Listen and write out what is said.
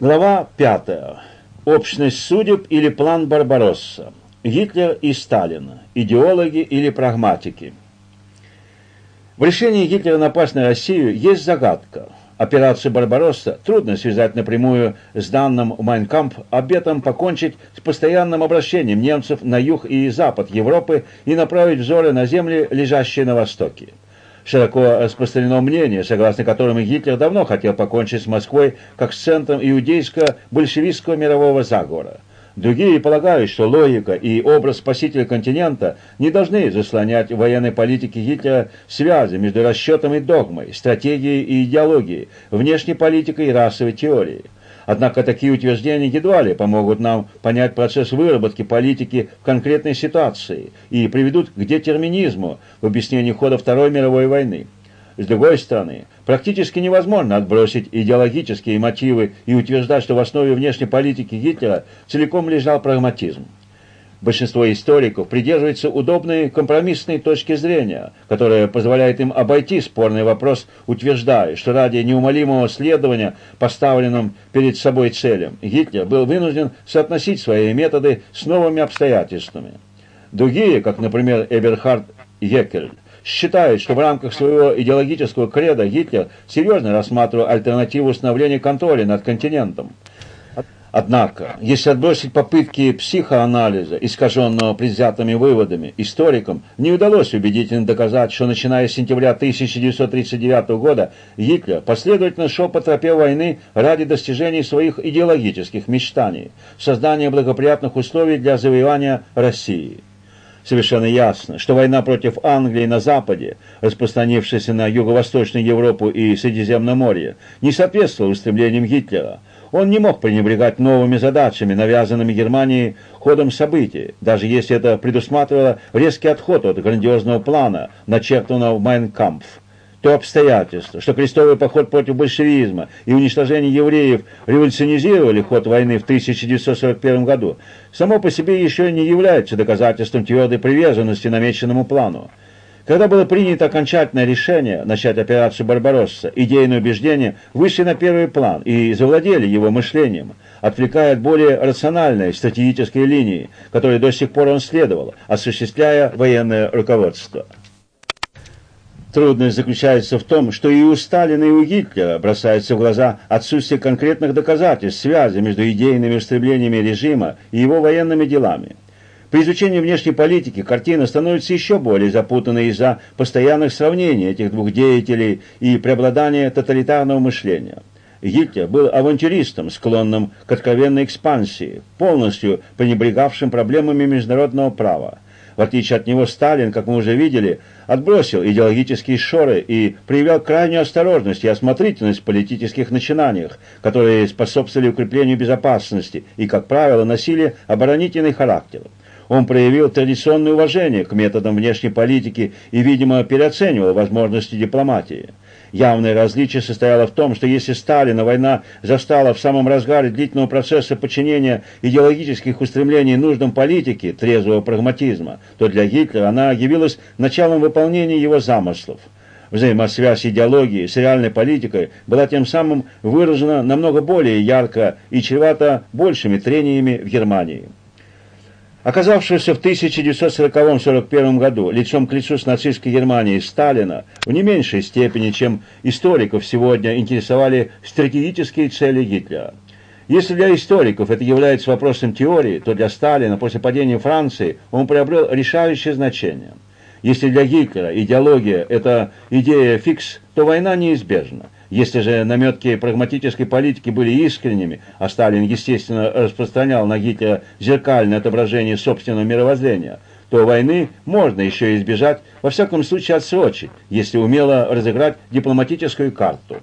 Глава 5. Общность судеб или план Барбаросса. Гитлер и Сталин. Идеологи или прагматики. В решении Гитлера напасть на Россию есть загадка. Операцию «Барбаросса» трудно связать напрямую с данным «Майнкамп» обетом покончить с постоянным обращением немцев на юг и запад Европы и направить взоры на земли, лежащие на востоке широко распространено мнение, согласно которому Гитлер давно хотел покончить с Москвой как с центром иудейско-большевистского мирового заговора. Другие полагают, что логика и образ спасителя континента не должны заслонять военной политике Гитлера связи между расчетом и догмой, стратегией и идеологией, внешней политикой и расовой теорией. Однако такие утверждения едва ли помогут нам понять процесс выработки политики в конкретной ситуации и приведут к детерминизму в объяснении хода Второй мировой войны. С другой стороны, практически невозможно отбросить идеологические мотивы и утверждать, что в основе внешней политики Гитлера целиком лежал прагматизм. Большинство историков придерживается удобной компромиссной точки зрения, которая позволяет им обойти спорный вопрос, утверждая, что ради неумолимого следования поставленным перед собой целям Гитлер был вынужден соотносить свои методы с новыми обстоятельствами. Другие, как, например, Эберхард Еккель, считают, что в рамках своего идеологического креда Гитлер серьезно рассматривал альтернативу установления контроля над континентом. Однако, если отбросить попытки психоанализа, искаженного предвзятыми выводами, историкам не удалось убедительно доказать, что начиная с сентября 1939 года Гитлер последовательно шел по тропе войны ради достижения своих идеологических мечтаний, создания благоприятных условий для завоевания России. Совершенно ясно, что война против Англии на Западе, распространившаяся на Юго-Восточную Европу и Средиземноморье, не соответствовала устремлениям Гитлера – он не мог пренебрегать новыми задачами, навязанными Германией ходом событий, даже если это предусматривало резкий отход от грандиозного плана, начертанного в Майнкампф. То обстоятельство, что крестовый поход против большевизма и уничтожение евреев революционизировали ход войны в 1941 году, само по себе еще не является доказательством твердой приверженности намеченному плану. Когда было принято окончательное решение начать операцию «Барбаросса», идейные убеждения вышли на первый план и завладели его мышлением, отвлекая от более рациональной стратегической линии, которой до сих пор он следовал, осуществляя военное руководство. Трудность заключается в том, что и у Сталина, и у Гитлера бросается в глаза отсутствие конкретных доказательств связи между идейными устремлениями режима и его военными делами. При изучении внешней политики картина становится еще более запутанной из-за постоянных сравнений этих двух деятелей и преобладания тоталитарного мышления. Гитлер был авантюристом, склонным к откровенной экспансии, полностью пренебрегавшим проблемами международного права. В отличие от него Сталин, как мы уже видели, отбросил идеологические шоры и проявлял крайнюю осторожность и осмотрительность в политических начинаниях, которые способствовали укреплению безопасности и, как правило, носили оборонительный характер. Он проявил традиционное уважение к методам внешней политики и, видимо, переоценивал возможности дипломатии. Явное различие состояло в том, что если Сталина война застала в самом разгаре длительного процесса подчинения идеологических устремлений нуждам политики, трезвого прагматизма, то для Гитлера она явилась началом выполнения его замыслов. Взаимосвязь идеологии с реальной политикой была тем самым выражена намного более ярко и чревата большими трениями в Германии. Оказавшегося в 1940-41 году лицом к лицу с нацистской Германией Сталина в не меньшей степени, чем историков сегодня интересовали стратегические цели Гитлера. Если для историков это является вопросом теории, то для Сталина после падения Франции он приобрел решающее значение. Если для Гитлера идеология – это идея фикс, то война неизбежна. Если же наметки прагматической политики были искренними, а Сталин, естественно, распространял на Гитлера зеркальное отображение собственного мировоззрения, то войны можно еще избежать, во всяком случае отсрочить, если умело разыграть дипломатическую карту.